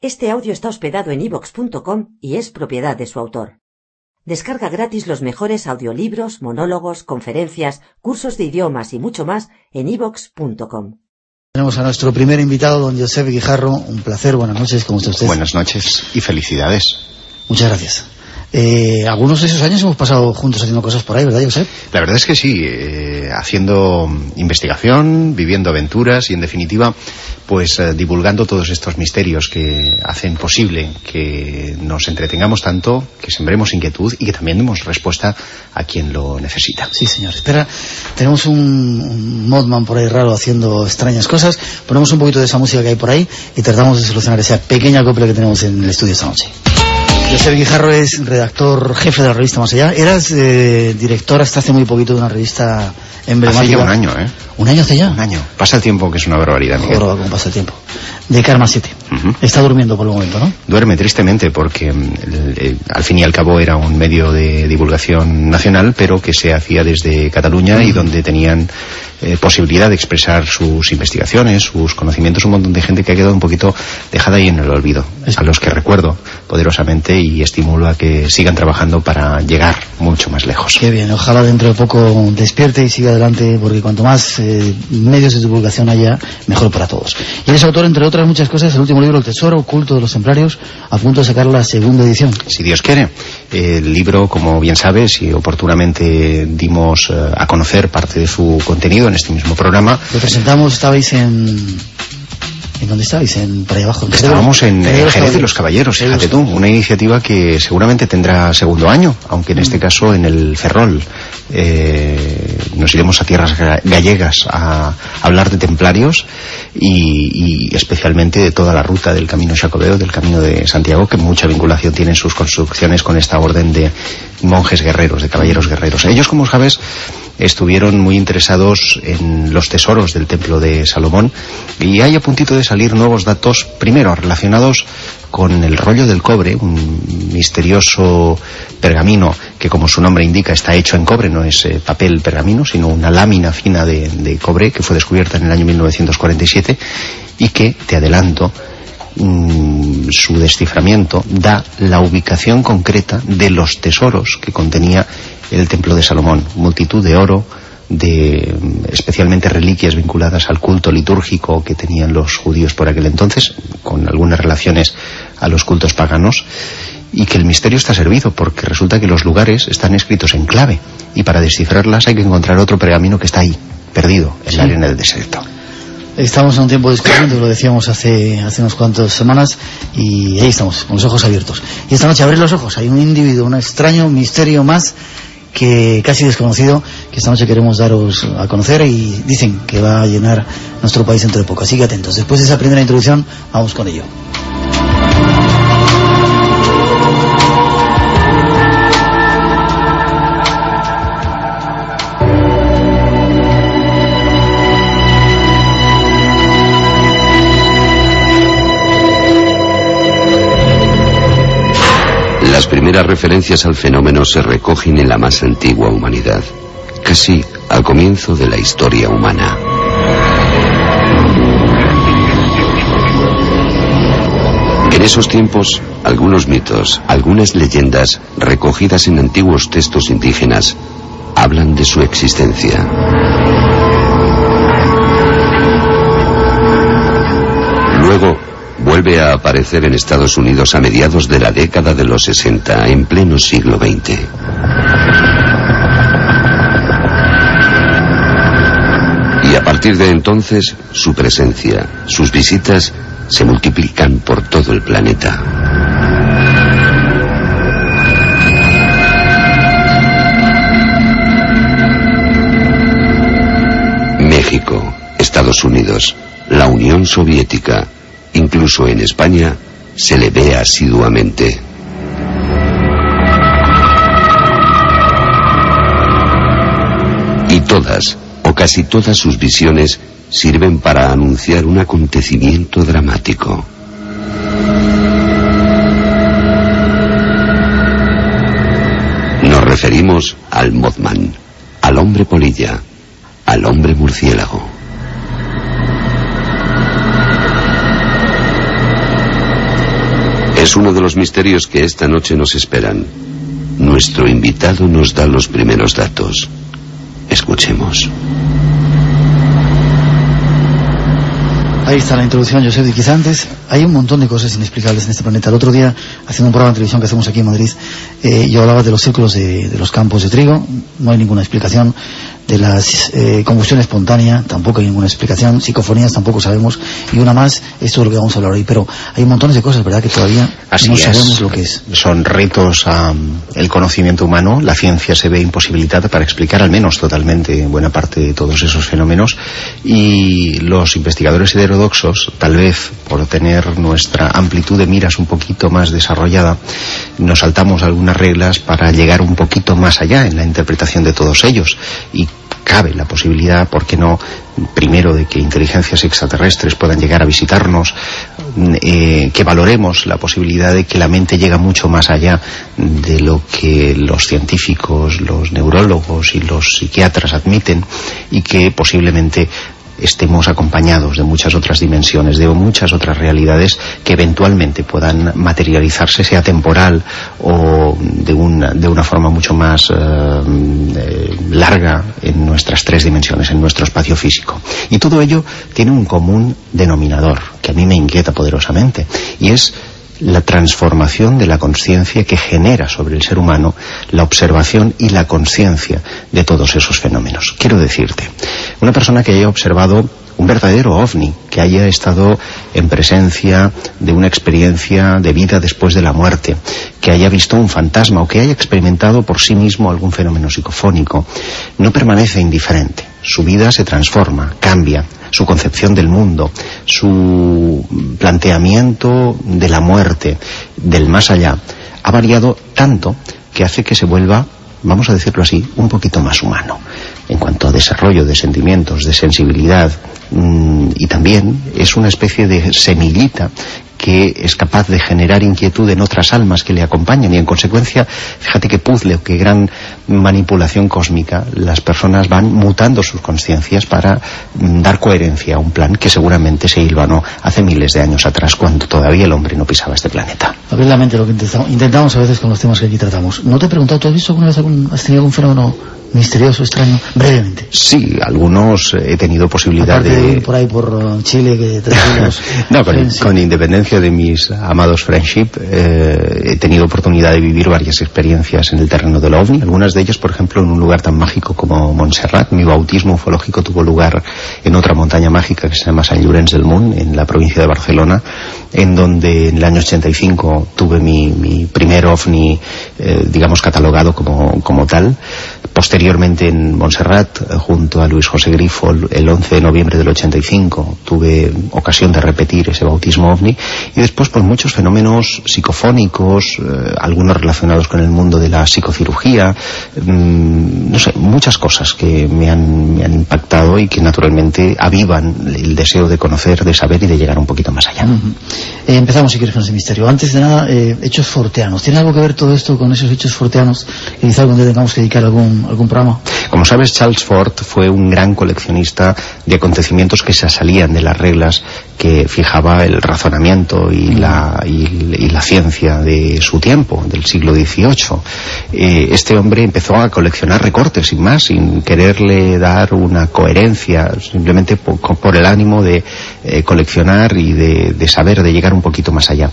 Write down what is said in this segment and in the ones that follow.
Este audio está hospedado en ivox.com y es propiedad de su autor. Descarga gratis los mejores audiolibros, monólogos, conferencias, cursos de idiomas y mucho más en ivox.com. Tenemos a nuestro primer invitado, don Josep Guijarro. Un placer, buenas noches, ¿cómo está usted? Buenas noches y felicidades. Muchas gracias. Eh, algunos de esos años hemos pasado juntos haciendo cosas por ahí, ¿verdad, Josep? La verdad es que sí, eh, haciendo investigación, viviendo aventuras y, en definitiva, pues eh, divulgando todos estos misterios que hacen posible que nos entretengamos tanto, que sembremos inquietud y que también demos respuesta a quien lo necesita. Sí, señor. Espera, tenemos un, un modman por ahí raro haciendo extrañas cosas. Ponemos un poquito de esa música que hay por ahí y tratamos de solucionar esa pequeña copla que tenemos en el estudio esta noche. José Guijarro es redactor jefe de la revista Más Allá. Eras eh, director hasta hace muy poquito de una revista emblemática. Hace ya un año, ¿eh? ¿Un año hace ya? Un año. Pasa el tiempo, que es una barbaridad, Miguel. Joder, cómo pasa el tiempo. De Karma 7. Ujú. Está durmiendo por el momento, ¿no? Duerme tristemente porque mm, al fin y al cabo era un medio de divulgación nacional, pero que se hacía desde Cataluña y donde tenían eh, posibilidad de expresar sus investigaciones, sus conocimientos, un montón de gente que ha quedado un poquito dejada ahí en el olvido, Es- a los que recuerdo poderosamente y estimulo a que sigan trabajando para llegar mucho más lejos. Qué bien, ojalá dentro de poco despierte y siga adelante, porque cuanto más eh, medios de divulgación haya, mejor para todos. Y eres autor, entre otras muchas cosas, del último libro, El Tesoro Oculto de los Templarios, a punto de sacar la segunda edición. Si Dios quiere. El libro, como bien sabes, y oportunamente dimos eh, a conocer parte de su contenido en este mismo programa, Lo presentamos, estabais en... ¿En dónde estabais? En, por ahí abajo. en Estábamos en, en los Jerez de los Caballeros, fíjate tú, una iniciativa que seguramente tendrá segundo año, aunque en este caso en el Ferrol. Eh, nos iremos a tierras ga- gallegas a, hablar de templarios y, y especialmente de toda la ruta del camino Jacobeo, del camino de Santiago, que mucha vinculación tienen sus construcciones con esta orden de monjes guerreros, de caballeros guerreros. Ellos, como sabes, estuvieron muy interesados en los tesoros del templo de Salomón y hay a puntito de salir nuevos datos, primero relacionados con el rollo del cobre, un misterioso pergamino que como su nombre indica está hecho en cobre, no es eh, papel pergamino, sino una lámina fina de, de cobre que fue descubierta en el año 1947 y que, te adelanto, mm, su desciframiento da la ubicación concreta de los tesoros que contenía el templo de Salomón, multitud de oro, de especialmente reliquias vinculadas al culto litúrgico que tenían los judíos por aquel entonces, con algunas relaciones a los cultos paganos, y que el misterio está servido porque resulta que los lugares están escritos en clave y para descifrarlas hay que encontrar otro pergamino que está ahí, perdido, en la arena del desierto. Estamos en un tiempo descubriendo, lo decíamos hace, hace unas cuantas semanas, y ahí estamos, con los ojos abiertos. Y esta noche, abrir los ojos, hay un individuo, un extraño misterio más que casi desconocido, que esta noche queremos daros a conocer y dicen que va a llenar nuestro país dentro de poco. Así que atentos. Después de esa primera introducción, vamos con ello. Las primeras referencias al fenómeno se recogen en la más antigua humanidad, casi al comienzo de la historia humana. En esos tiempos, algunos mitos, algunas leyendas recogidas en antiguos textos indígenas hablan de su existencia. Vuelve a aparecer en Estados Unidos a mediados de la década de los 60, en pleno siglo XX. Y a partir de entonces, su presencia, sus visitas, se multiplican por todo el planeta. México, Estados Unidos, la Unión Soviética, incluso en España, se le ve asiduamente. Y todas, o casi todas sus visiones, sirven para anunciar un acontecimiento dramático. Nos referimos al Mothman, al hombre polilla, al hombre murciélago. Es uno de los misterios que esta noche nos esperan. Nuestro invitado nos da los primeros datos. Escuchemos. Ahí está la introducción, José. Y quizá antes hay un montón de cosas inexplicables en este planeta. El otro día, haciendo un programa de televisión que hacemos aquí en Madrid, eh, yo hablaba de los círculos de, de, los campos de trigo. No hay ninguna explicación de la eh, combustión espontánea, tampoco hay ninguna explicación, psicofonías tampoco sabemos, y una más, esto es lo que vamos a hablar hoy, pero hay montones de cosas, ¿verdad?, que todavía Así no es. sabemos lo que es. Son retos al conocimiento humano, la ciencia se ve imposibilitada para explicar al menos totalmente buena parte de todos esos fenómenos, y los investigadores heterodoxos, tal vez por tener nuestra amplitud de miras un poquito más desarrollada, nos saltamos algunas reglas para llegar un poquito más allá en la interpretación de todos ellos, y cabe la posibilidad, ¿por qué no?, primero de que inteligencias extraterrestres puedan llegar a visitarnos, eh, que valoremos la posibilidad de que la mente llega mucho más allá de lo que los científicos, los neurólogos y los psiquiatras admiten y que posiblemente estemos acompañados de muchas otras dimensiones, de muchas otras realidades que eventualmente puedan materializarse, sea temporal o de una, de una forma mucho más eh, larga en nuestras tres dimensiones, en nuestro espacio físico. Y todo ello tiene un común denominador que a mí me inquieta poderosamente y es la transformación de la conciencia que genera sobre el ser humano la observación y la conciencia de todos esos fenómenos. Quiero decirte, una persona que haya observado un verdadero ovni, que haya estado en presencia de una experiencia de vida después de la muerte, que haya visto un fantasma o que haya experimentado por sí mismo algún fenómeno psicofónico, no permanece indiferente. Su vida se transforma, cambia, su concepción del mundo, su planteamiento de la muerte, del más allá, ha variado tanto que hace que se vuelva, vamos a decirlo así, un poquito más humano. En cuanto a desarrollo de sentimientos, de sensibilidad, mmm, y también es una especie de semillita que es capaz de generar inquietud en otras almas que le acompañan y en consecuencia, fíjate qué puzzle, qué gran manipulación cósmica, las personas van mutando sus conciencias para mm, dar coherencia a un plan que seguramente se hilvanó hace miles de años atrás cuando todavía el hombre no pisaba este planeta. Abrir la mente, lo que intentamos, intentamos a veces con los temas que aquí tratamos. ¿No te he preguntado, ¿tú has visto alguna vez algún, has tenido algún fenómeno misterioso, extraño? Brevemente. Sí, algunos he tenido posibilidad de... de ir por ahí por uh, Chile, que no, con, Friendship. con independencia de mis amados friendship, eh, he tenido oportunidad de vivir varias experiencias en el terreno del OVNI, algunas de ellas, por ejemplo, en un lugar tan mágico como Montserrat. Mi bautismo ufológico tuvo lugar en otra montaña mágica que se llama San Llorenç del Munt, en la provincia de Barcelona, en donde en el año 85 tuve mi, mi primer OVNI, eh, digamos, catalogado como, como tal. Posteriormente en Montserrat, eh, junto a Luis José Grifo, el 11 de noviembre del 85, tuve ocasión de repetir ese bautismo ovni y después por muchos fenómenos psicofónicos, eh, algunos relacionados con el mundo de la psicocirugía, mmm, no sé, muchas cosas que me han, me han impactado y que naturalmente avivan el deseo de conocer, de saber y de llegar un poquito más allá. Eh, empezamos si quieres con ese misterio. Antes de nada, hechos forteanos. ¿Tiene algo que ver todo esto con esos hechos forteanos? Y quizá tengamos que dedicar algún, algún programa. Como sabes, Charles Ford fue un gran coleccionista de acontecimientos que se salían de las reglas que fijaba el razonamiento y la, y, y la ciencia de su tiempo, del siglo XVIII. Eh, este hombre empezó a coleccionar recortes, sin más, sin quererle dar una coherencia, simplemente por, por el ánimo de eh, coleccionar y de, de, saber, de llegar un poquito más allá.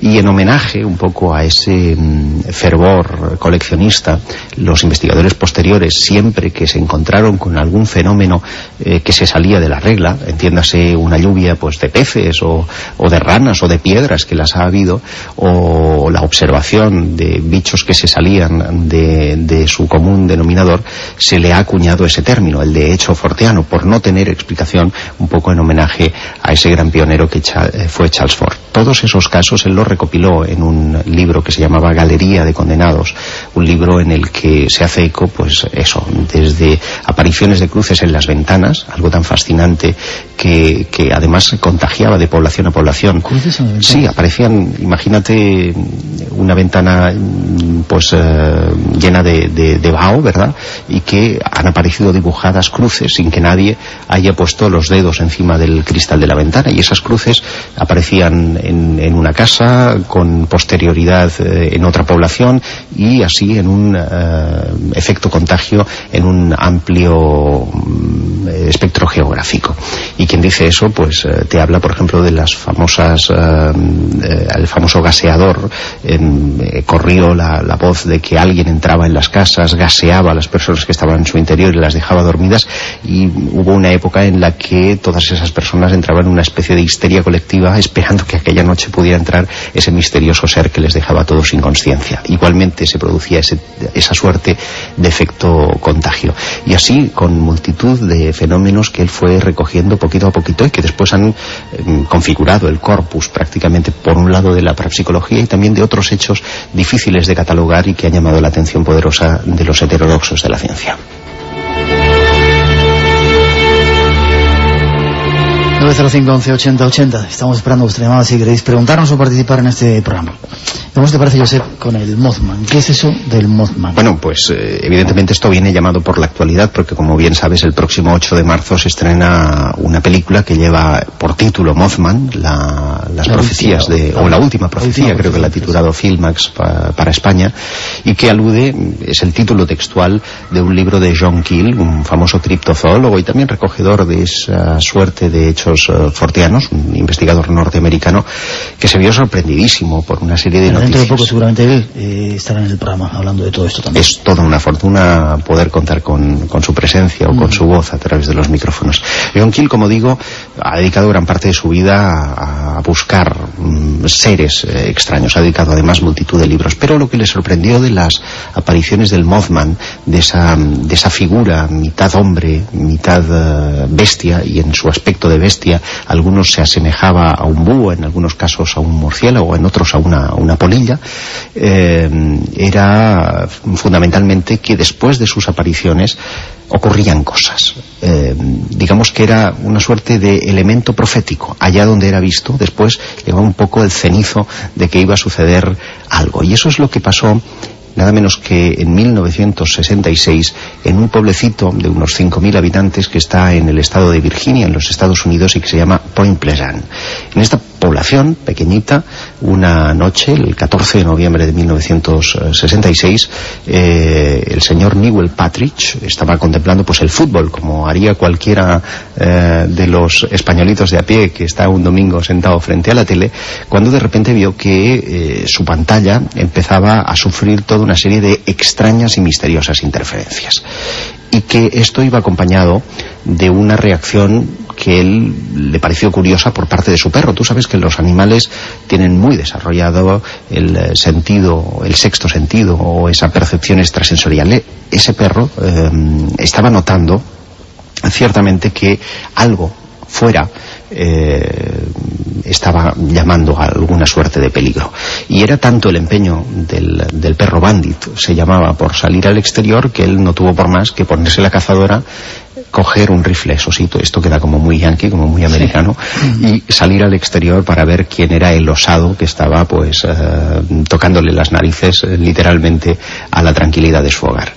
Y en homenaje un poco a ese mm, fervor coleccionista, los investigadores posteriores, siempre que se encontraron con algún fenómeno eh, que se salía de la regla, entiéndase una lluvia pues de peces o, o, de ranas o de piedras que las ha habido, o la observación de bichos que se salían de, de su común denominador, se le ha acuñado ese término, el de hecho forteano, por no tener explicación, un poco en homenaje a ese gran pionero que fue Charles Ford. Todos esos casos él los recopiló en un libro que se llamaba Galería de condenados, un libro en el que se hace eco, pues eso, desde apariciones de cruces en las ventanas, algo tan fascinante que, que además se contagiaba de población a población. ¿Cruces en las ventanas? Sí, aparecían, imagínate una ventana pues eh, llena de, de, de vaho, ¿verdad? Y que han aparecido dibujadas cruces sin que nadie haya puesto los dedos encima del cristal de la ventana y esas cruces aparecían en, en una casa con posterioridad eh, en otra población y así en un eh, efecto contagio en un amplio mm, espectro geográfico. Y quien dice eso, pues eh, te habla, por ejemplo, de las famosas, eh, eh, el famoso gaseador. eh, corrió la, la voz de que alguien entraba en las casas, gaseaba a las personas que estaban en su interior y las dejaba dormidas. Y hubo una época en la que todas esas personas entraban en una especie de histeria colectiva esperando que aquella noche pudiera entrar ese misterioso ser que les dejaba a todos sin conciencia. Igualmente se producía ese- esa suerte de efecto contagio. Y así con multitud de fenómenos que él fue recogiendo poquito a poquito y que después han eh, configurado el corpus prácticamente por un lado de la parapsicología y también de otros hechos difíciles de catalogar y que han llamado la atención poderosa de los heterodoxos de la ciencia. 905 11 80 80. Estamos esperando vuestra llamada si queréis preguntarnos o participar en este programa. ¿Cómo te parece, Josep, con el Mothman? ¿Qué es eso del Mothman? Bueno, pues eh, evidentemente esto viene llamado por la actualidad porque como bien sabes el próximo 8 de marzo se estrena una película que lleva por título Mothman, la- las La profecías última, de, o la última profecía, última creo que la ha titulado Filmax pa- para España y que alude, es el título textual de un libro de John Keel, un famoso criptozoólogo y también recogedor de esa suerte de hechos eh, forteanos, un investigador norteamericano que se vio sorprendidísimo por una serie de Bueno, dentro de noticias. poco seguramente él eh, estará en el programa hablando de todo esto también. Es toda una fortuna poder contar con, con su presencia o con su voz a través de los micrófonos. John Keel, como digo, ha dedicado gran parte de su vida a, a buscar mm, seres eh, extraños. Ha dedicado además multitud de libros. Pero lo que le sorprendió de las apariciones del Mothman, de esa, de esa figura mitad hombre, mitad eh, bestia, y en su aspecto de bestia, algunos se asemejaba a un búho, en algunos casos a un murciélago, en otros a una, una polilla, eh, era fundamentalmente que después de sus apariciones ocurrían cosas. Eh, digamos que era una suerte de elemento profético. Allá donde era visto, después llegaba un poco el cenizo de que iba a suceder algo. Y eso es lo que pasó nada menos que en 1966 en un pueblecito de unos 5.000 habitantes que está en el estado de Virginia, en los Estados Unidos, y que se llama Point Pleasant. En esta población pequeñita, una noche, el 14 de noviembre de 1966, eh, el señor Newell Patrick estaba contemplando pues el fútbol, como haría cualquiera eh, de los españolitos de a pie que está un domingo sentado frente a la tele, cuando de repente vio que eh, su pantalla empezaba a sufrir toda una serie de extrañas y misteriosas interferencias. Y que esto iba acompañado de una reacción que él le pareció curiosa por parte de su perro. Tú sabes que los animales tienen muy desarrollado el eh, sentido, el sexto sentido o esa percepción extrasensorial. E- Ese perro eh, estaba notando ciertamente que algo fuera eh, estaba llamando a alguna suerte de peligro. Y era tanto el empeño del, del perro bandit, se llamaba, por salir al exterior, que él no tuvo por más que ponerse la cazadora, coger un rifle, eso sí, esto queda como muy yankee, como muy americano, y salir al exterior para ver quién era el osado que estaba pues eh, tocándole las narices eh, literalmente a la tranquilidad de su hogar.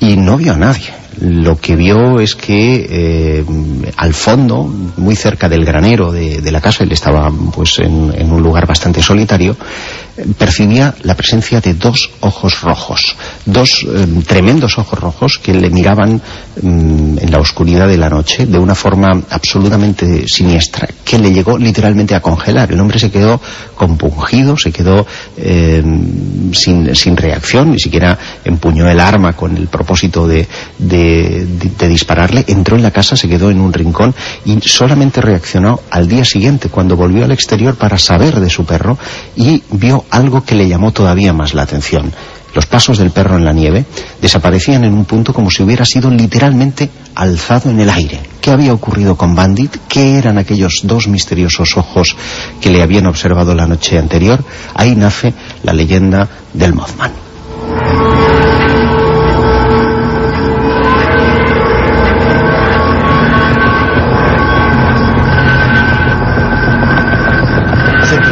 Y no vio a nadie lo que vio es que eh, al fondo, muy cerca del granero de, la casa, él estaba pues en, un lugar bastante solitario, percibía la presencia de dos ojos rojos, dos eh, tremendos ojos rojos que le miraban mm, en la oscuridad de la noche de una forma absolutamente siniestra, que le llegó literalmente a congelar. El hombre se quedó compungido, se quedó eh, sin, sin reacción, ni siquiera empuñó el arma con el propósito de, de- dispararle, entró en la casa, se quedó en un rincón y solamente reaccionó al día siguiente cuando volvió al exterior para saber de su perro y vio algo que le llamó todavía más la atención. Los pasos del perro en la nieve desaparecían en un punto como si hubiera sido literalmente alzado en el aire. ¿Qué había ocurrido con Bandit? ¿Qué eran aquellos dos misteriosos ojos que le habían observado la noche anterior? Ahí nace la leyenda del Mothman.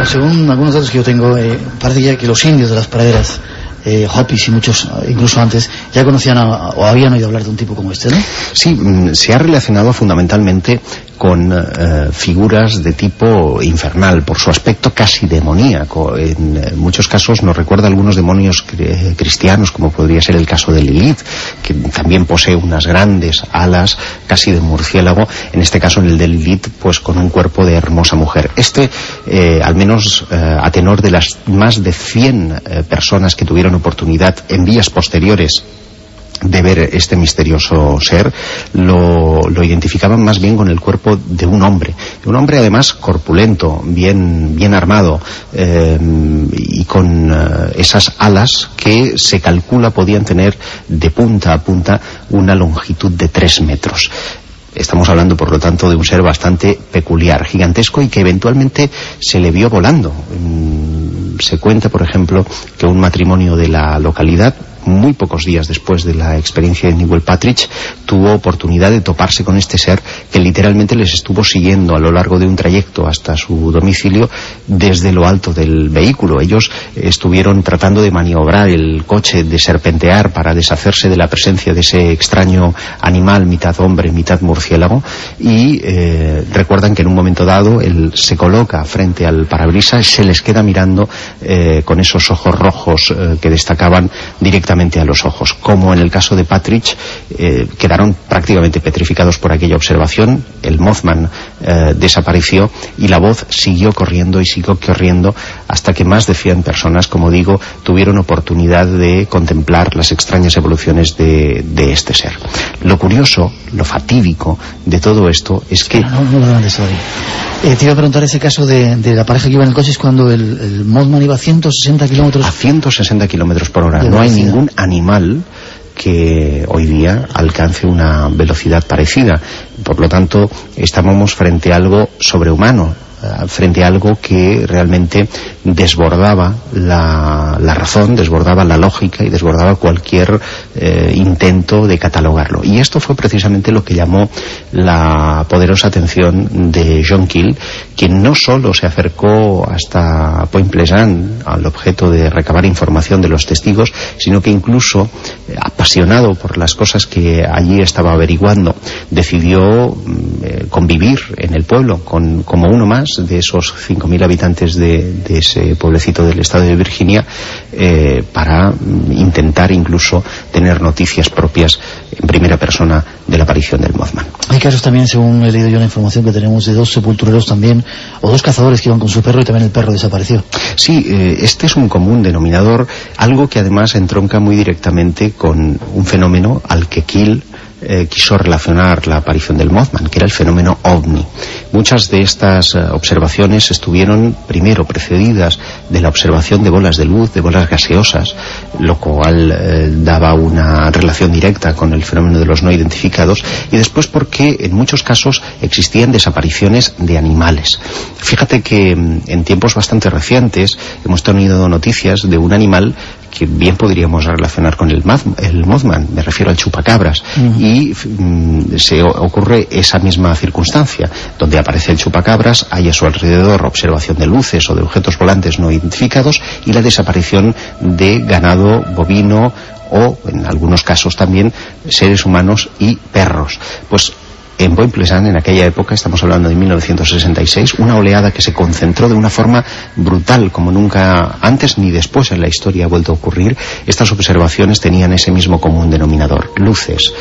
Según algunos datos que yo tengo, eh, parece ya que los indios de las praderas eh, Hopis y muchos, eh, incluso antes, ya conocían o habían oído hablar de un tipo como este, ¿no? Sí, mm, se ha relacionado fundamentalmente con eh, figuras de tipo infernal, por su aspecto casi demoníaco. En eh, muchos casos nos recuerda a algunos demonios cristianos, como podría ser el caso de Lilith, que también posee unas grandes alas, casi de murciélago, en este caso en el de Lilith, pues con un cuerpo de hermosa mujer. Este, eh, al menos a tenor de las más de 100 personas que tuvieron oportunidad en vías posteriores de ver este misterioso ser lo, identificaban más bien con el cuerpo de un hombre un hombre además corpulento bien, bien armado eh, y con eh, esas alas que se calcula podían tener de punta a punta una longitud de tres metros Estamos hablando, por lo tanto, de un ser bastante peculiar, gigantesco y que eventualmente se le vio volando. Mm, se cuenta, por ejemplo, que un matrimonio de la localidad muy pocos días después de la experiencia de Newell Patrick, tuvo oportunidad de toparse con este ser que literalmente les estuvo siguiendo a lo largo de un trayecto hasta su domicilio desde lo alto del vehículo. Ellos estuvieron tratando de maniobrar el coche, de serpentear para deshacerse de la presencia de ese extraño animal, mitad hombre, mitad murciélago, y eh, recuerdan que en un momento dado él se coloca frente al parabrisas, se les queda mirando eh, con esos ojos rojos eh, que destacaban directamente a los ojos, como en el caso de Patrick, eh, quedaron prácticamente petrificados por aquella observación, el Mothman eh, desapareció y la voz siguió corriendo y siguió corriendo hasta que más de 100 personas, como digo, tuvieron oportunidad de contemplar las extrañas evoluciones de, este ser. Lo curioso, lo fatídico de todo esto es que... No, no, no, eh, te iba a preguntar ese caso de, la pareja que iba en el coche, es cuando el, el Mothman iba a 160 kilómetros... A 160 kilómetros por hora. No hay ningún animal que hoy día alcance una velocidad parecida. Por lo tanto, estábamos frente a algo sobrehumano, eh, frente a algo que realmente desbordaba la, razón, desbordaba la lógica y desbordaba cualquier eh, intento de catalogarlo. Y esto fue precisamente lo que llamó la poderosa atención de John Keel, quien no solo se acercó hasta Point Pleasant al objeto de recabar información de los testigos, sino que incluso, eh, apasionado por las cosas que allí estaba averiguando, decidió mm, convivir en el pueblo con, como uno más de esos 5.000 habitantes de, ese pueblecito del estado de Virginia eh, para intentar incluso tener noticias propias en primera persona de la aparición del Mothman. Hay casos también, según he leído yo la información que tenemos, de dos sepultureros también, o dos cazadores que iban con su perro y también el perro desapareció. Sí, eh, este es un común denominador, algo que además entronca muy directamente con un fenómeno al que Kill eh, quiso relacionar la aparición del Mothman, que era el fenómeno ovni. Muchas de estas eh, observaciones estuvieron primero precedidas de la observación de bolas de luz, de bolas gaseosas, lo cual eh, daba una relación directa con el fenómeno de los no identificados, y después porque en muchos casos existían desapariciones de animales. Fíjate que mm, en tiempos bastante recientes hemos tenido noticias de un animal que bien podríamos relacionar con el, el Mothman, me refiero al chupacabras, y mm, se ocurre esa misma circunstancia, donde aparece el chupacabras, hay a su alrededor observación de luces o de objetos volantes no identificados y la desaparición de ganado bovino o, en algunos casos también, seres humanos y perros. Pues en Point Pleasant, en aquella época, estamos hablando de 1966, una oleada que se concentró de una forma brutal, como nunca antes ni después en la historia ha vuelto a ocurrir. Estas observaciones tenían ese mismo común denominador, luces,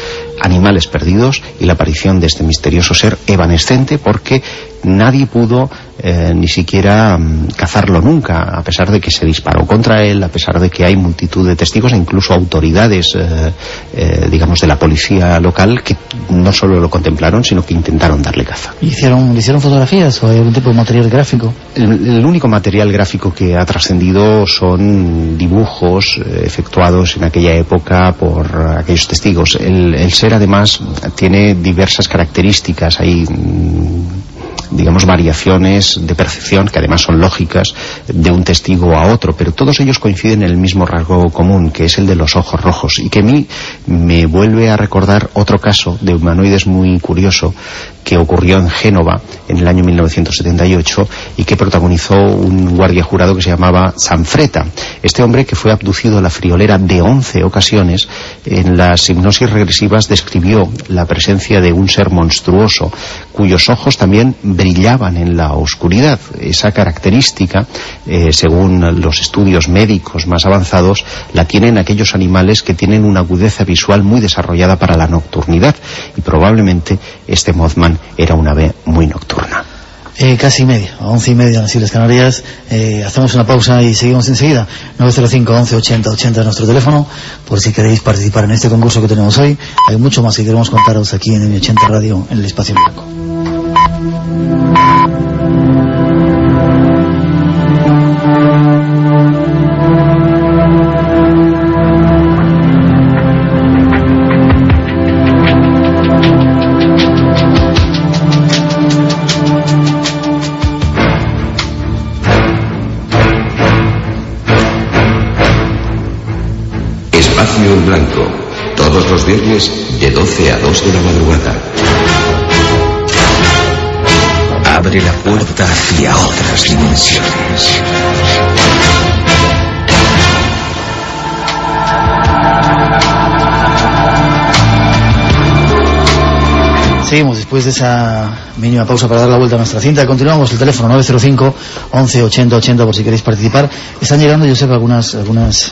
animales perdidos y la aparición de este misterioso ser evanescente porque nadie pudo eh, ni siquiera mm, cazarlo nunca, a pesar de que se disparó contra él, a pesar de que hay multitud de testigos e incluso autoridades, eh, eh, digamos, de la policía local que no solo lo contemplaron, sino que intentaron darle caza. ¿Hicieron, ¿Hicieron fotografías o hay algún tipo de material gráfico? El, único material gráfico que ha trascendido son dibujos efectuados en aquella época por aquellos testigos. El, el ser además tiene diversas características, hay mm, digamos, variaciones de percepción que además son lógicas de un testigo a otro, pero todos ellos coinciden en el mismo rasgo común, que es el de los ojos rojos, y que a mí me vuelve a recordar otro caso de humanoides muy curioso, que ocurrió en Génova en el año 1978 y que protagonizó un guardia jurado que se llamaba Sanfreta. Este hombre que fue abducido a la friolera de 11 ocasiones, en las hipnosis regresivas describió la presencia de un ser monstruoso cuyos ojos también brillaban en la oscuridad. Esa característica, eh, según los estudios médicos más avanzados, la tienen aquellos animales que tienen una agudeza visual muy desarrollada para la nocturnidad y probablemente este Mothman era una ave muy nocturna. Eh, casi media, once y media en las Islas Canarias. Eh, hacemos una pausa y seguimos enseguida. 905 11 80 80 es nuestro teléfono, por si queréis participar en este concurso que tenemos hoy. Hay mucho más que queremos contaros aquí en el 80 Radio, en el Espacio Blanco. Hacia otras dimensiones. Seguimos después de esa mínima pausa para dar la vuelta a nuestra cinta. Continuamos el teléfono 905 11 80 80 por si queréis participar. Están llegando, yo sé, algunas, algunas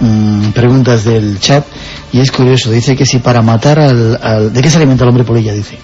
mm, preguntas del chat y es curioso. Dice que si para matar al... al- ¿De qué se alimenta el hombre polilla? Dice.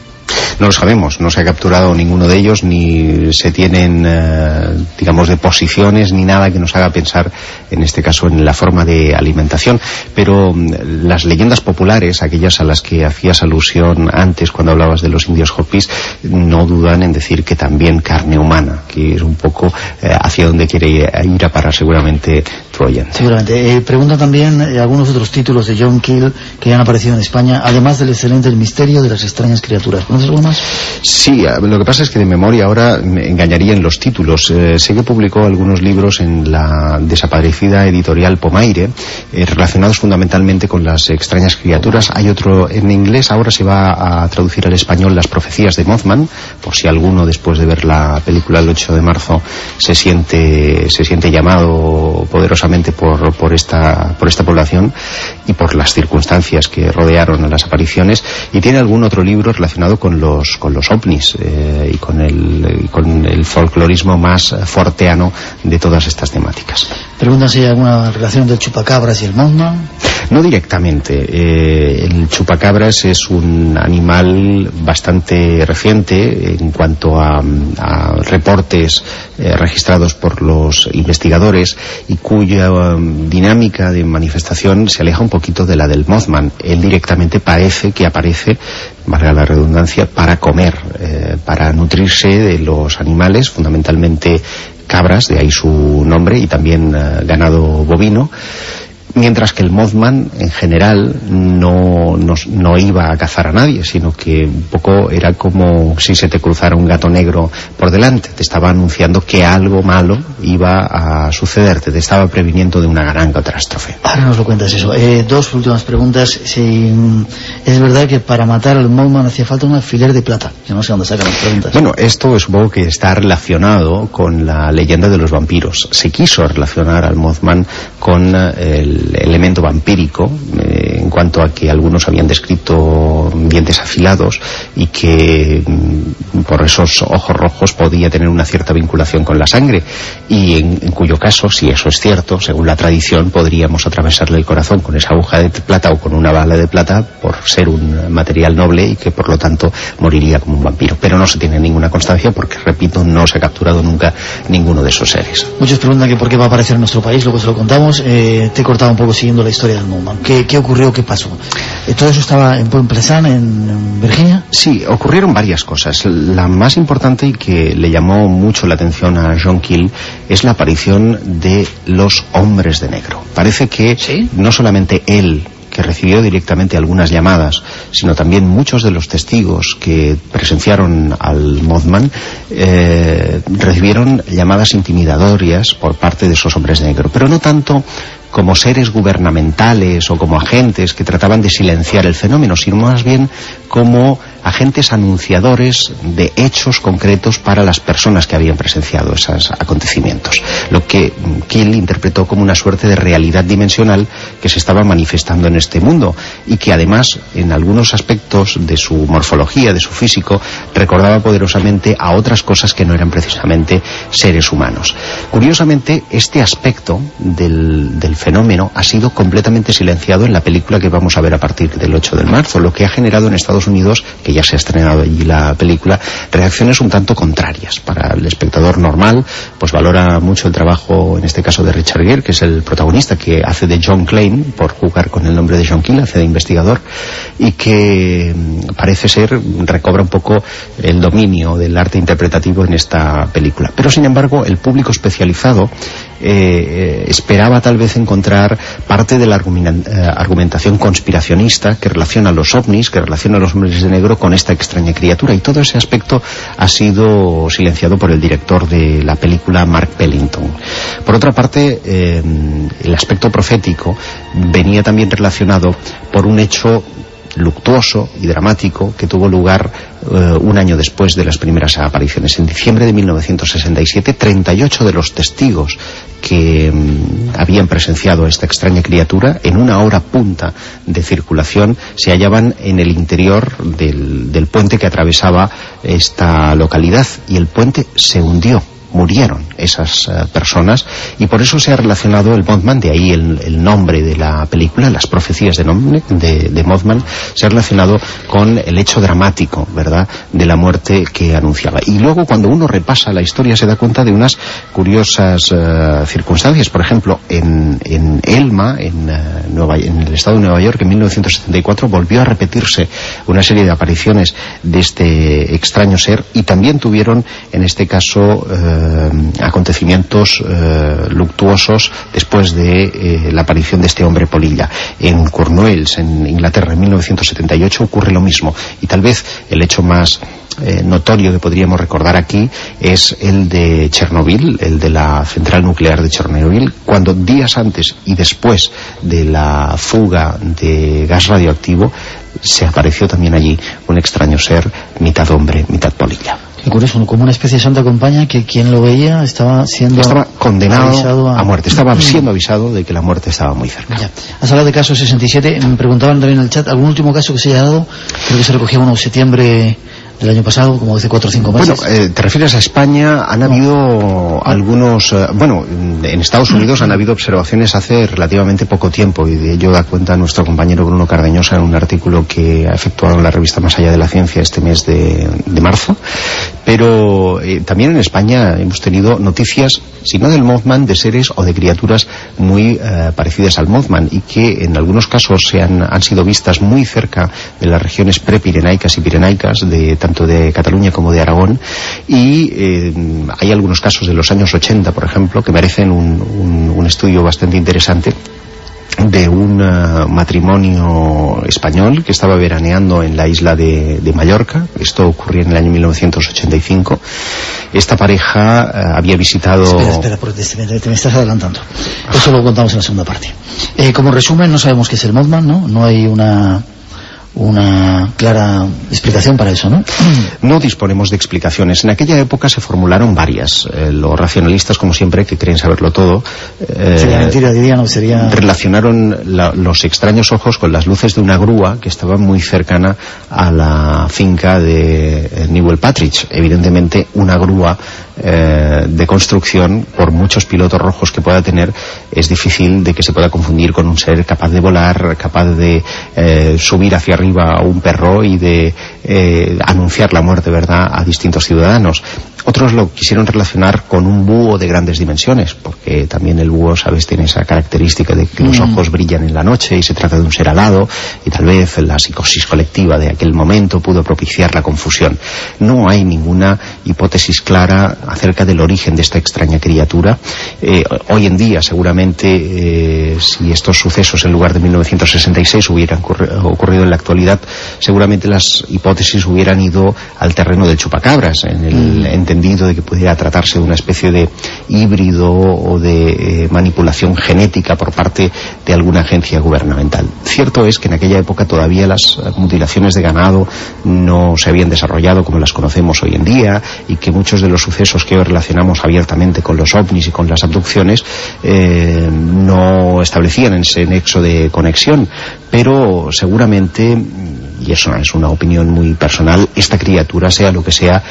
No lo sabemos, no se ha capturado ninguno de ellos, ni se tienen, eh, digamos, deposiciones, ni nada que nos haga pensar, en este caso, en la forma de alimentación. Pero mm, las leyendas populares, aquellas a las que hacías alusión antes cuando hablabas de los indios Hopis, no dudan en decir que también carne humana, que es un poco eh, hacia donde quiere ir a parar seguramente Troyan. Seguramente. Eh, pregunta también algunos otros títulos de John Keel que han aparecido en España, además del excelente El misterio de las extrañas criaturas. ¿Conoces algo Sí, lo que pasa es que de memoria ahora me engañaría en los títulos. Eh, sé que publicó algunos libros en la desaparecida editorial Pomaire, eh, relacionados fundamentalmente con las extrañas criaturas. Hay otro en inglés, ahora se va a traducir al español Las profecías de Mothman, por si alguno después de ver la película el 8 de marzo se siente, se siente llamado poderosamente por, por, esta, por esta población y por las circunstancias que rodearon a las apariciones. Y tiene algún otro libro relacionado con los, con los ovnis eh, y con el, con el folclorismo más forteano de todas estas temáticas. Preguntan si hay alguna relación del chupacabras y el Mothman. No directamente. eh, el chupacabras es un animal bastante reciente en cuanto a, a reportes eh, registrados por los investigadores y cuya um, dinámica de manifestación se aleja un poquito de la del Mothman. Él directamente parece que aparece, valga la redundancia, para comer, eh, para nutrirse de los animales, fundamentalmente cabras, de ahí su nombre, y también eh, ganado bovino mientras que el Mothman en general no, no, no iba a cazar a nadie, sino que un poco era como si se te cruzara un gato negro por delante, te estaba anunciando que algo malo iba a sucederte, te estaba previniendo de una gran catástrofe. Ahora nos lo cuentas eso. Eh, dos últimas preguntas. Si, es verdad que para matar al Mothman hacía falta un alfiler de plata. Yo no sé dónde sacan las preguntas. Bueno, esto supongo que está relacionado con la leyenda de los vampiros. Se quiso relacionar al Mothman con eh, el elemento vampírico, eh, en cuanto a que algunos habían descrito dientes afilados y que mm, por esos ojos rojos podía tener una cierta vinculación con la sangre y en, en cuyo caso, si eso es cierto, según la tradición, podríamos atravesarle el corazón con esa aguja de plata o con una bala de plata por ser un material noble y que por lo tanto moriría como un vampiro. Pero no se tiene ninguna constancia porque, repito, no se ha capturado nunca ninguno de esos seres. Muchos preguntan que por qué va a aparecer en nuestro país, luego se lo contamos. Eh, te he cortado un poco siguiendo la historia del Mothman. ¿Qué, qué ocurrió? ¿Qué pasó? Eh, ¿Todo eso estaba en en, en Virginia? Sí, ocurrieron varias cosas. La más importante y que le llamó mucho la atención a John Keel es la aparición de los hombres de negro. Parece que ¿Sí? no solamente él que recibió directamente algunas llamadas, sino también muchos de los testigos que presenciaron al Mothman eh, recibieron llamadas intimidatorias por parte de esos hombres de negro, pero no tanto como seres gubernamentales o como agentes que trataban de silenciar el fenómeno, sino más bien como agentes anunciadores de hechos concretos para las personas que habían presenciado esos acontecimientos. Lo que Kill interpretó como una suerte de realidad dimensional que se estaba manifestando en este mundo y que además en algunos aspectos de su morfología, de su físico, recordaba poderosamente a otras cosas que no eran precisamente seres humanos. Curiosamente, este aspecto del, del fenómeno ha sido completamente silenciado en la película que vamos a ver a partir del 8 de marzo, lo que ha generado en Estados Unidos, que ya se ha estrenado allí la película, reacciones un tanto contrarias. Para el espectador normal, pues valora mucho el trabajo, en este caso de Richard Gere, que es el protagonista que hace de John Klein, por jugar con el nombre de John Kill, hace de investigador, y que mm, parece ser, recobra un poco el dominio del arte interpretativo en esta película. Pero sin embargo, el público especializado eh, esperaba tal vez encontrar parte de la eh, argumentación conspiracionista que relaciona los ovnis, que relaciona a los hombres de negro con esta extraña criatura y todo ese aspecto ha sido silenciado por el director de la película Mark Pellington. Por otra parte, eh, el aspecto profético venía también relacionado por un hecho luctuoso y dramático que tuvo lugar eh, un año después de las primeras apariciones. En diciembre de 1967, 38 de los testigos que mm, habían presenciado esta extraña criatura, en una hora punta de circulación, se hallaban en el interior del puente que atravesaba esta localidad y el puente se hundió murieron esas eh, personas y por eso se ha relacionado el Mothman, de ahí el, nombre de la película, las profecías de, nombre, de, Mothman, se ha relacionado con el hecho dramático, ¿verdad?, de la muerte que anunciaba. Y luego cuando uno repasa la historia se da cuenta de unas curiosas eh, circunstancias. Por ejemplo, en, Elma, en, eh, Nueva, el estado de Nueva York, en 1974, volvió a repetirse una serie de apariciones de este extraño ser y también tuvieron, en este caso, acontecimientos eh, luctuosos después de eh, la aparición de este hombre polilla. En Cornwalls, en Inglaterra, en 1978, ocurre lo mismo. Y tal vez el hecho más notorio que podríamos recordar aquí es el de Chernobyl, el de la central nuclear de Chernobyl, cuando días antes y después de la fuga de gas radioactivo se apareció también allí un extraño ser, mitad hombre, mitad polilla. Curioso, como una especie de santa compañía que quien lo veía estaba siendo estaba condenado a... muerte, estaba mm. siendo avisado de que la muerte estaba muy cerca. Ya. Has hablado de caso 67, me preguntaban también en el chat, ¿algún último caso que se haya dado? Creo que se recogía uno en septiembre del año pasado, como hace cuatro o cinco meses. Bueno, eh, te refieres a España, han habido algunos, eh, bueno, en Estados Unidos han habido observaciones hace relativamente poco tiempo y de ello da cuenta nuestro compañero Bruno Cardeñosa en un artículo que ha efectuado en la revista Más allá de la ciencia este mes de, marzo, pero eh, también en España hemos tenido noticias, si no del Mothman, de seres o de criaturas muy parecidas al Mothman y que en algunos casos se han, han sido vistas muy cerca de las regiones prepirenaicas y pirenaicas de tanto de Cataluña como de Aragón, y eh, hay algunos casos de los años 80, por ejemplo, que merecen un, estudio bastante interesante de un eh, matrimonio español que estaba veraneando en la isla de, Mallorca. Esto ocurrió en el año 1985. Esta pareja eh, había visitado... Espera, espera, te, me estás adelantando. Eso lo contamos en la segunda parte. como resumen, no sabemos qué es el Mothman, ¿no? No hay una una clara explicación para eso, ¿no? No disponemos de explicaciones. En aquella época se formularon varias. Eh, los racionalistas, como siempre, que creen saberlo todo... Eh, sería mentira, dirían, sería... Relacionaron los extraños ojos con las luces de una grúa que estaba muy cercana a la finca de eh, Newell Patridge. Evidentemente, una grúa eh, de construcción, por muchos pilotos rojos que pueda tener, es difícil de que se pueda confundir con un ser capaz de volar, capaz de eh, subir hacia arriba a un perro y de eh, anunciar la muerte, ¿verdad?, a distintos ciudadanos. Otros lo quisieron relacionar con un búho de grandes dimensiones, porque también el búho, sabes, tiene esa característica de que los mm. ojos brillan en la noche y se trata de un ser alado, y tal vez la psicosis colectiva de aquel momento pudo propiciar la confusión. No hay ninguna hipótesis clara acerca del origen de esta extraña criatura. Eh, hoy en día seguramente eh, si estos sucesos en lugar de 1966 hubieran ocurrido en la actualidad, seguramente las hipótesis hubieran ido al terreno del chupacabras, en el mm. De que pudiera tratarse de una especie de híbrido o de eh, manipulación genética por parte de alguna agencia gubernamental. Cierto es que en aquella época todavía las mutilaciones de ganado no se habían desarrollado como las conocemos hoy en día y que muchos de los sucesos que hoy relacionamos abiertamente con los ovnis y con las abducciones eh, no establecían ese nexo de conexión, pero seguramente, y eso es una opinión muy personal, esta criatura, sea lo que sea,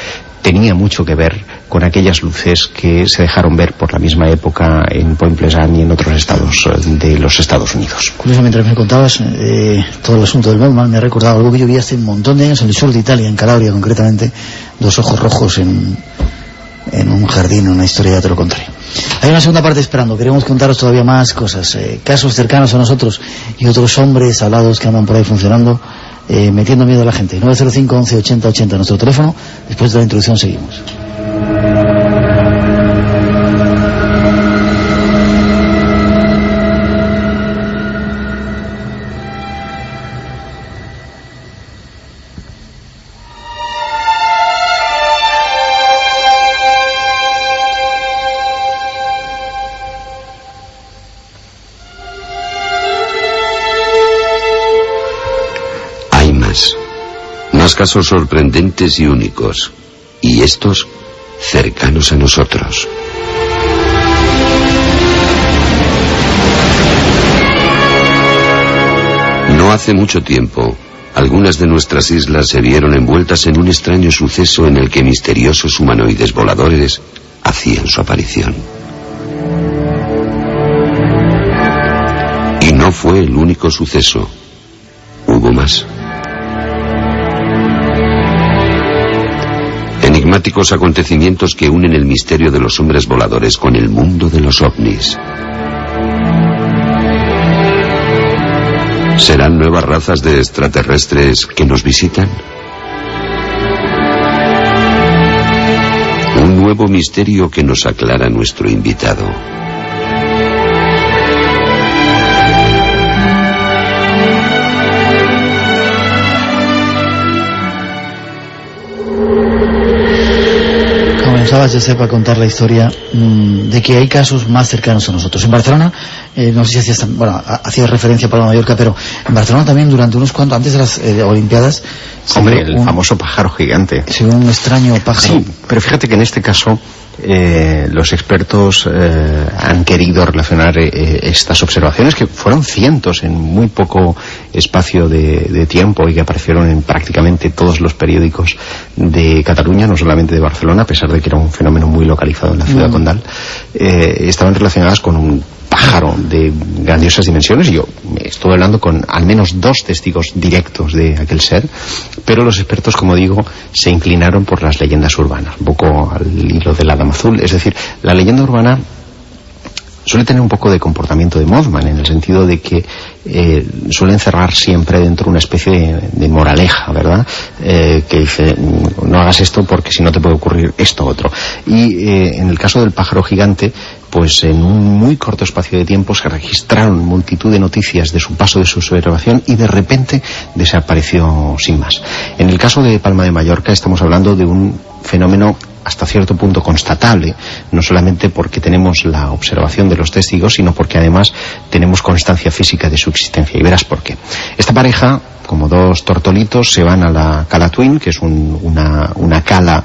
tenía mucho que ver con aquellas luces que se dejaron ver por la misma época en Point Pleasant y en otros estados eh, de los Estados Unidos. Curiosamente, me contabas eh, todo el asunto del Mothman, me ha recordado algo que yo vi hace un montón de años en el sur de Italia, en Calabria concretamente, dos ojos rojos en, en un jardín, una historia ya te lo contaré. Hay una segunda parte esperando, queremos contaros todavía más cosas, eh, casos cercanos a nosotros y otros hombres alados que andan por ahí funcionando eh, metiendo miedo a la gente. 905 11 80 80 nuestro teléfono. Después de la introducción seguimos. Casos sorprendentes y únicos, y estos cercanos a nosotros. No hace mucho tiempo, algunas de nuestras islas se vieron envueltas en un extraño suceso en el que misteriosos humanoides voladores hacían su aparición. Y no fue el único suceso. Hubo más. Enigmáticos acontecimientos que unen el misterio de los hombres voladores con el mundo de los ovnis. ¿Serán nuevas razas de extraterrestres que nos visitan? Un nuevo misterio que nos aclara nuestro invitado. Comenzabas, ya sepa contar la historia mm, de que hay casos más cercanos a nosotros. En Barcelona, eh, no sé si hacías, bueno, hacías referencia para Mallorca, pero en Barcelona también durante unos cuantos, antes de las eh, Olimpiadas... Hombre, el famoso pájaro gigante. Sí, un extraño pájaro. Sí, pero fíjate que en este caso eh, los expertos eh, han querido relacionar eh, estas observaciones, que fueron cientos en muy poco espacio de, tiempo y que aparecieron en prácticamente todos los periódicos de Cataluña, no solamente de Barcelona, a pesar de que era un fenómeno muy localizado en la ciudad mm. condal, estaban relacionadas con un pájaro de grandiosas dimensiones. Yo estuve hablando con al menos dos testigos directos de aquel ser, pero los expertos, como digo, se inclinaron por las leyendas urbanas, un poco al hilo del Adam Azul. Es decir, la leyenda urbana suele tener un poco de comportamiento de Mothman, en el sentido de que eh, suele encerrar siempre dentro una especie de, moraleja, ¿verdad? Eh, que dice, no hagas esto porque si no te puede ocurrir esto otro. Y eh, en el caso del pájaro gigante, pues en un muy corto espacio de tiempo se registraron multitud de noticias de su paso de su observación y de repente desapareció sin más. En el caso de Palma de Mallorca estamos hablando de un fenómeno hasta cierto punto constatable, no solamente porque tenemos la observación de los testigos, sino porque además tenemos constancia física de su existencia. Y verás por qué. Esta pareja, como dos tortolitos, se van a la Cala Twin, que es una, una cala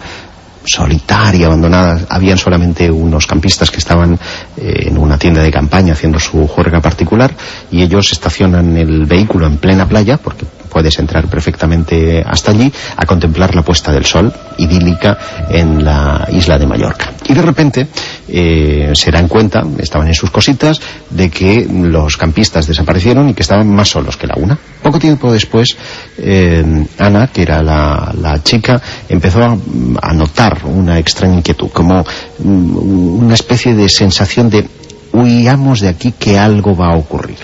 solitaria, abandonada. Habían solamente unos campistas que estaban eh, en una tienda de campaña haciendo su juerga particular y ellos estacionan el vehículo en plena playa, porque puedes entrar perfectamente hasta allí, a contemplar la puesta del sol idílica en la isla de Mallorca. Y de repente eh, se dan cuenta, estaban en sus cositas, de que los campistas desaparecieron y que estaban más solos que la una. Poco tiempo después, eh, Ana, que era la, la chica, empezó a, a notar una extraña inquietud, como mm, una especie de sensación de huyamos de aquí que algo va a ocurrir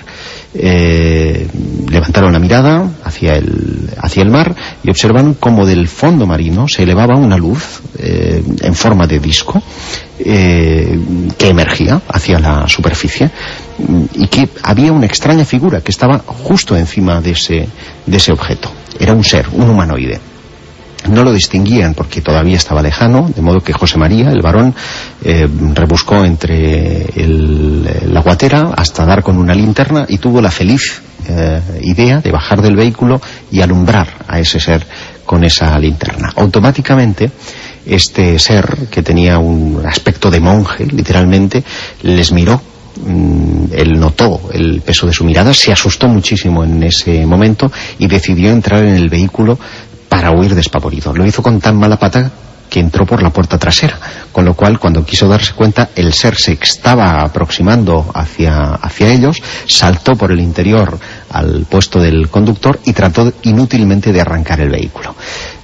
eh, levantaron la mirada hacia el, hacia el mar y observaron como del fondo marino se elevaba una luz eh, en forma de disco eh, que emergía hacia la superficie y que había una extraña figura que estaba justo encima de ese, de ese objeto. Era un ser, un humanoide no lo distinguían porque todavía estaba lejano, de modo que José María, el varón, eh, rebuscó entre la guatera hasta dar con una linterna y tuvo la feliz eh, idea de bajar del vehículo y alumbrar a ese ser con esa linterna. Automáticamente, este ser, que tenía un aspecto de monje, literalmente, les miró mm, él notó el peso de su mirada, se asustó muchísimo en ese momento y decidió entrar en el vehículo para huir despavorido. Lo hizo con tan mala pata que entró por la puerta trasera, con lo cual cuando quiso darse cuenta el ser se estaba aproximando hacia, hacia ellos, saltó por el interior al puesto del conductor y trató inútilmente de arrancar el vehículo.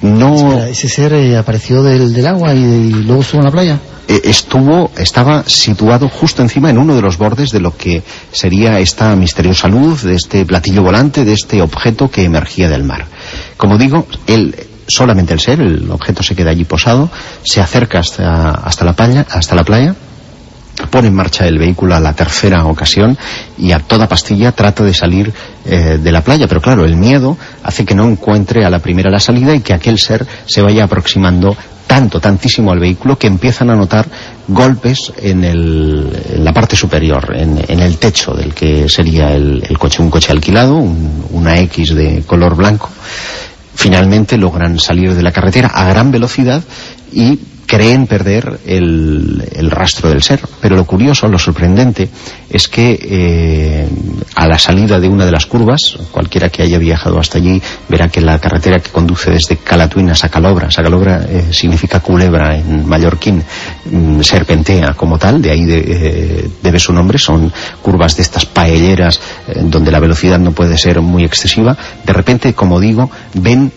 No... ¿Ese ser eh, apareció del, agua y, luego estuvo en la playa? Eh, estuvo, estaba situado justo encima en uno de los bordes de lo que sería esta misteriosa luz, de este platillo volante, de este objeto que emergía del mar. Como digo, él, solamente el ser, el objeto se queda allí posado, se acerca hasta, hasta, la, playa, hasta la playa, pone en marcha el vehículo a la tercera ocasión y a toda pastilla trata de salir eh, de la playa. Pero claro, el miedo hace que no encuentre a la primera la salida y que aquel ser se vaya aproximando tanto, tantísimo al vehículo que empiezan a notar golpes en, el, la parte superior, en, el techo del que sería el, coche, un coche alquilado, una X de color blanco. Finalmente logran salir de la carretera a gran velocidad y creen perder el, rastro del ser. Pero lo curioso, lo sorprendente, es que eh, a la salida de una de las curvas, cualquiera que haya viajado hasta allí verá que la carretera que conduce desde Calatuín a Sacalobra, Sacalobra eh, significa culebra en mallorquín, mm, serpentea como tal, de ahí eh, debe su nombre, son curvas de estas paelleras donde la velocidad no puede ser muy excesiva. De repente, como digo, ven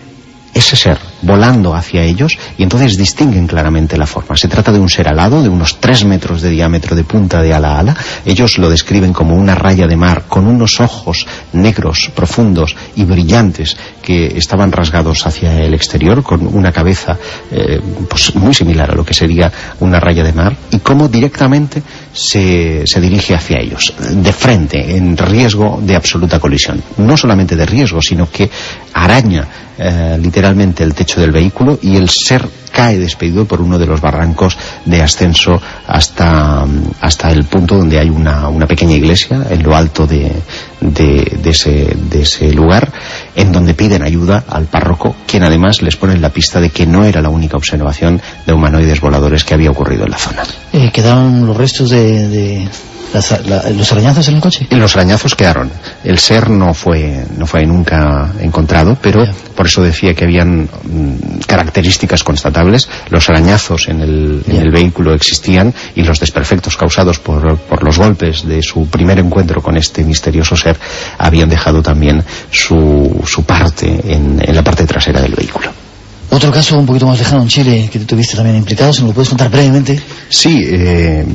ese ser volando hacia ellos y entonces distinguen claramente la forma. Se trata de un ser alado de unos tres metros de diámetro de punta de ala a ala. Ellos lo describen como una raya de mar con unos ojos negros, profundos y brillantes que estaban rasgados hacia el exterior con una cabeza eh, pues muy similar a lo que sería una raya de mar y cómo directamente se, se dirige hacia ellos, de frente, en riesgo de absoluta colisión. No solamente de riesgo, sino que araña eh, literalmente el techo del vehículo y el ser cae despedido por uno de los barrancos de ascenso hasta, hasta el punto donde hay una, una pequeña iglesia en lo alto de, de, ese, de ese lugar en donde piden ayuda al párroco quien además les pone la pista de que no era la única observación de humanoides voladores que había ocurrido en la zona. Eh, ¿Quedaron los restos de ¿Los arañazos en el coche? Los arañazos quedaron. El ser no fue, no fue nunca encontrado, pero por eso decía que habían mm, características constatables. Los arañazos en el, en el, vehículo existían y los desperfectos causados por, por, los golpes de su primer encuentro con este misterioso ser habían dejado también su, su parte en, en la parte trasera del vehículo. Otro caso un poquito más lejano en Chile que tuviste también implicado, ¿se lo puedes contar brevemente? Sí, eh,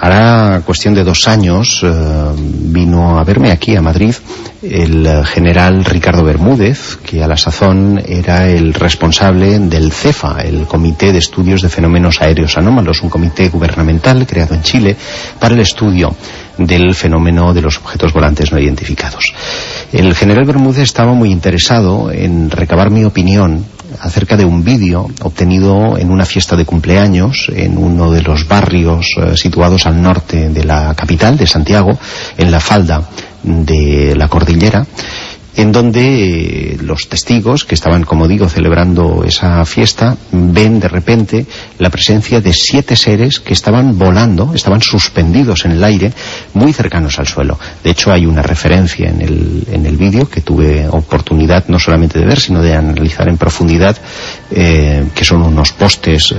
hará cuestión de dos años eh, vino a verme aquí a Madrid el general Ricardo Bermúdez, que a la sazón era el responsable del CEFA, el Comité de Estudios de Fenómenos Aéreos Anómalos, un comité gubernamental creado en Chile para el estudio del fenómeno de los objetos volantes no identificados. El general Bermúdez estaba muy interesado en recabar mi opinión acerca de un vídeo obtenido en una fiesta de cumpleaños en uno de los barrios eh, situados al norte de la capital, de Santiago, en la falda de la cordillera, en donde eh, los testigos que estaban, como digo, celebrando esa fiesta, ven de repente la presencia de siete seres que estaban volando, estaban suspendidos en el aire, muy cercanos al suelo. De hecho, hay una referencia en el, en el vídeo que tuve oportunidad no solamente de ver, sino de analizar en profundidad, eh, que son unos postes eh,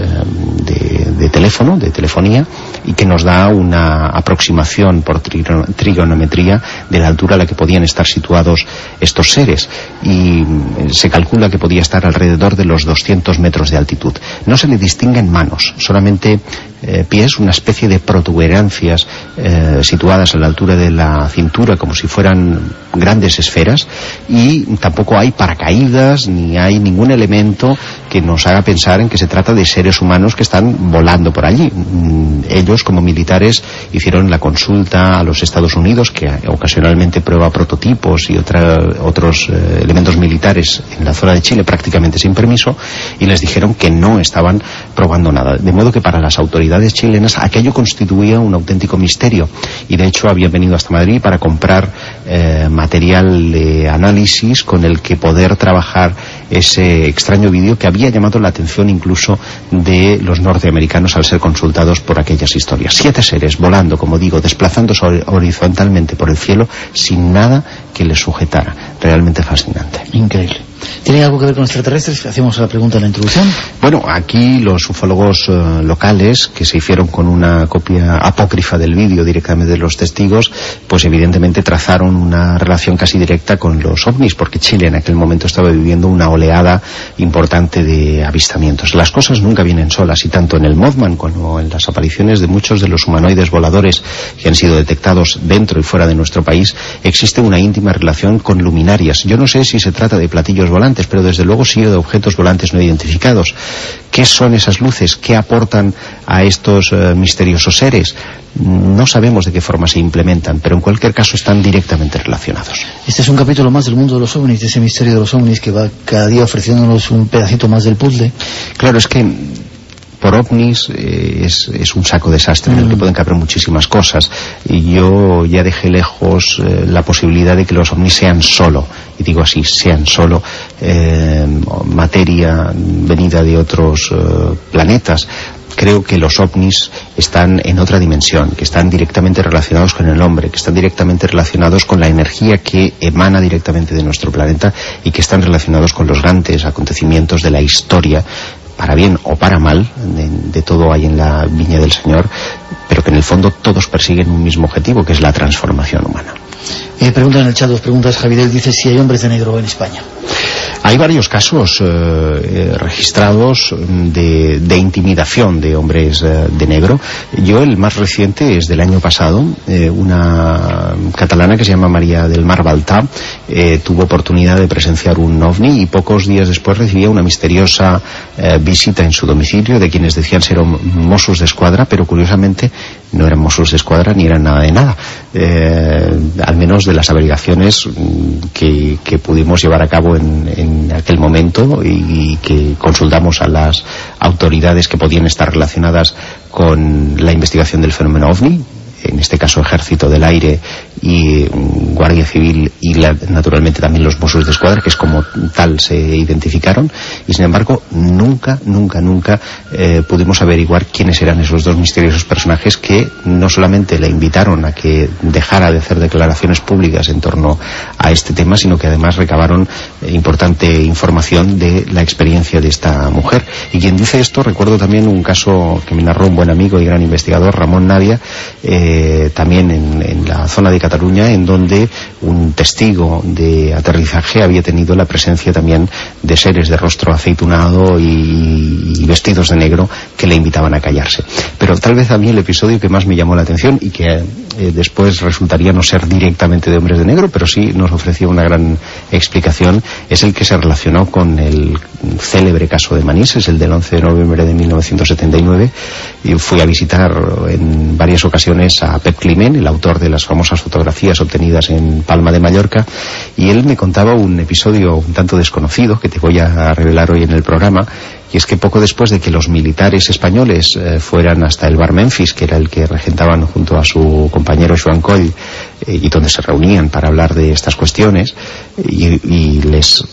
de, de teléfono, de telefonía, y que nos da una aproximación por trigonometría de la altura a la que podían estar situados estos seres y mm, se calcula que podía estar alrededor de los 200 metros de altitud. No se le distinguen manos, solamente eh, pies, una especie de protuberancias eh, situadas a la altura de la cintura como si fueran grandes esferas y tampoco hay paracaídas ni hay ningún elemento que nos haga pensar en que se trata de seres humanos que están volando por allí. Mm, ellos como militares hicieron la consulta a los Estados Unidos que ocasionalmente prueba prototipos y otros eh, elementos militares en la zona de Chile prácticamente sin permiso y les dijeron que no estaban probando nada. De modo que para las autoridades chilenas aquello constituía un auténtico misterio y de hecho habían venido hasta Madrid para comprar eh, material de análisis con el que poder trabajar ese extraño vídeo que había llamado la atención incluso de los norteamericanos al ser consultados por aquellas historias. Siete seres volando, como digo, desplazándose horizontalmente por el cielo sin nada que les sujetara. Realmente fascinante. Increíble. ¿Tiene algo que ver con extraterrestres? Hacemos la pregunta en la introducción. Bueno, aquí los ufólogos eh, locales, que se hicieron con una copia apócrifa del vídeo directamente de los testigos, pues evidentemente trazaron una relación casi directa con los ovnis, porque Chile en aquel momento estaba viviendo una oleada importante de avistamientos. Las cosas nunca vienen solas, y tanto en el Mothman como en las apariciones de muchos de los humanoides voladores que han sido detectados dentro y fuera de nuestro país, existe una íntima relación con luminarias. Yo no sé si se trata de platillos volantes, pero desde luego sí de objetos volantes no identificados. ¿Qué son esas luces? ¿Qué aportan a estos eh, misteriosos seres? No sabemos de qué forma se implementan, pero en cualquier caso están directamente relacionados. Este es un capítulo más del mundo de los ovnis, de ese misterio de los ovnis que va cada día ofreciéndonos un pedacito más del puzzle. Claro, es que por ovnis eh, es, un saco desastre en el que mm. pueden caber muchísimas cosas y yo ya dejé lejos eh, la posibilidad de que los ovnis sean solo y digo así, sean solo eh, materia venida de otros planetas creo que los ovnis están en otra dimensión, que están directamente relacionados con el hombre, que están directamente relacionados con la energía que emana directamente de nuestro planeta y que están relacionados con los grandes acontecimientos de la historia para bien o para mal, de, todo hay en la viña del Señor, pero que en el fondo todos persiguen un mismo objetivo, que es la transformación humana. Eh, pregunta en el chat dos preguntas, Javier dice si hay hombres de negro en España. Hay varios casos eh, eh, registrados de, intimidación de hombres eh, de negro. Yo el más reciente es del año pasado. una catalana que se llama María del Mar Baltá tuvo oportunidad de presenciar un ovni y pocos días después recibía una misteriosa visita en su domicilio de quienes decían ser Mossos de Escuadra, pero curiosamente no eran Mossos de Escuadra ni eran nada de nada. al menos de las averiguaciones que, pudimos llevar a cabo en en aquel momento y, que consultamos a las autoridades que podían estar relacionadas con la investigación del fenómeno OVNI, en este caso Ejército del Aire y Guardia Civil y naturalmente también los Mossos de Escuadra, que es como tal se identificaron, y sin embargo nunca, nunca, nunca eh, pudimos averiguar quiénes eran esos dos misteriosos personajes que no solamente le invitaron a que dejara de hacer declaraciones públicas en torno a este tema, sino que además recabaron eh, importante información de la experiencia de esta mujer. Y quien dice esto, recuerdo también un caso que me narró un buen amigo y gran investigador, Ramón Navia, eh, también en, en la zona de Cataluña, en donde un testigo de aterrizaje había tenido la presencia también de seres de rostro aceitunado y, vestidos de negro que le invitaban a callarse. Pero tal vez a mí el episodio que más me llamó la atención y que eh, después resultaría no ser directamente de hombres de negro, pero sí nos ofrecía una gran explicación, es el que se relacionó con el célebre caso de Manises, el del 11 de noviembre de 1979, y fui a visitar en varias ocasiones a Pep Climent, el autor de las famosas fotografías obtenidas en Palma de Mallorca y él me contaba un episodio un tanto desconocido que te voy a revelar hoy en el programa y es que poco después de que los militares españoles eh, fueran hasta el bar Memphis, que era el que regentaban junto a su compañero Joan Coll y donde se reunían para hablar de estas cuestiones y, les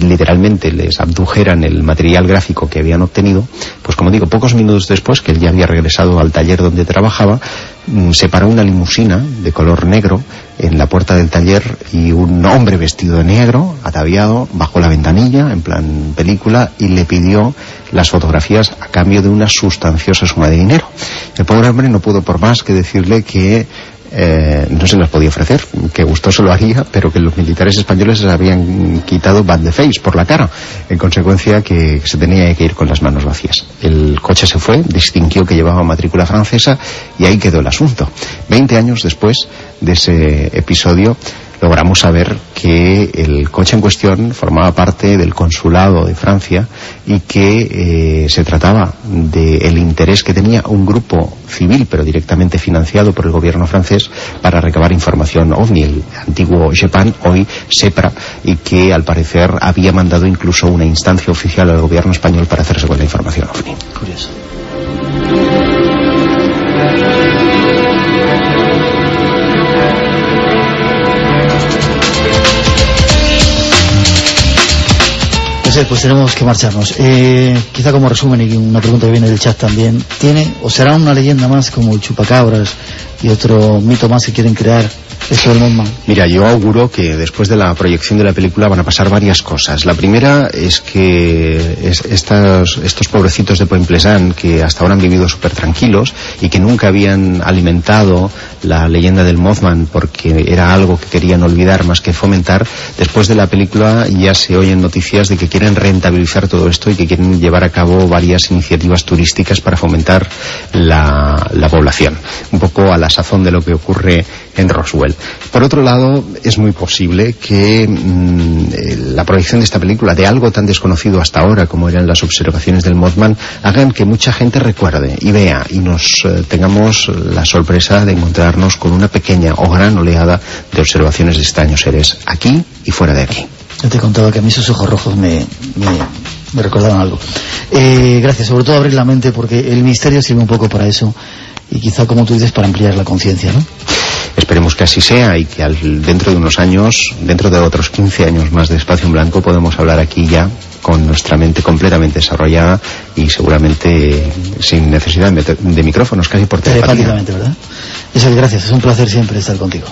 literalmente les abdujeran el material gráfico que habían obtenido, pues como digo, pocos minutos después que él ya había regresado al taller donde trabajaba, mm, se paró una limusina de color negro en la puerta del taller y un hombre vestido de negro, ataviado, bajó la ventanilla, en plan película, y le pidió las fotografías a cambio de una sustanciosa suma de dinero. El pobre hombre no pudo por más que decirle que eh, no se las podía ofrecer, que gustoso lo haría, pero que los militares españoles les habían quitado bad de face por la cara, en consecuencia que se tenía que ir con las manos vacías. El coche se fue, distinguió que llevaba matrícula francesa y ahí quedó el asunto. Veinte años después de ese episodio, logramos saber que el coche en cuestión formaba parte del consulado de Francia y que eh, se trataba del interés que tenía un grupo civil, pero directamente financiado por el gobierno francés, para recabar información OVNI, el antiguo JEPAN, hoy SEPRA, y que al parecer había mandado incluso una instancia oficial al gobierno español para hacerse con la información OVNI. Curioso. Pues tenemos que marcharnos. Eh, quizá como resumen y una pregunta que viene del chat también, ¿tiene o será una leyenda más como el chupacabras y otro mito más que quieren crear eso del Mira, yo auguro que después de la proyección de la película van a pasar varias cosas. La primera es que estos, estos pobrecitos de Point Pleasant, que hasta ahora han vivido súper tranquilos y que nunca habían alimentado la leyenda del Mothman porque era algo que querían olvidar más que fomentar, después de la película ya se oyen noticias de que quieren rentabilizar todo esto y que quieren llevar a cabo varias iniciativas turísticas para fomentar la, la población. Un poco a la sazón de lo que ocurre en Roswell. Por otro lado, es muy posible que mm, eh, la proyección de esta película, de algo tan desconocido hasta ahora como eran las observaciones del Mothman, hagan que mucha gente recuerde y vea y nos eh, tengamos la sorpresa de encontrarnos con una pequeña o gran oleada de observaciones de extraños seres aquí y fuera de aquí. Yo te he contado que a mí esos ojos rojos me, me, recordaron algo. Eh, gracias, sobre todo abrir la mente porque el misterio sirve un poco para eso y quizá, como tú dices, para ampliar la conciencia, ¿no? Esperemos que así sea y que dentro de unos años, dentro de otros 15 años más de Espacio en Blanco, podemos hablar aquí ya con nuestra mente completamente desarrollada y seguramente sin necesidad de, micrófonos, casi por telepatía. ¿verdad? Eso, gracias, es un placer siempre estar contigo.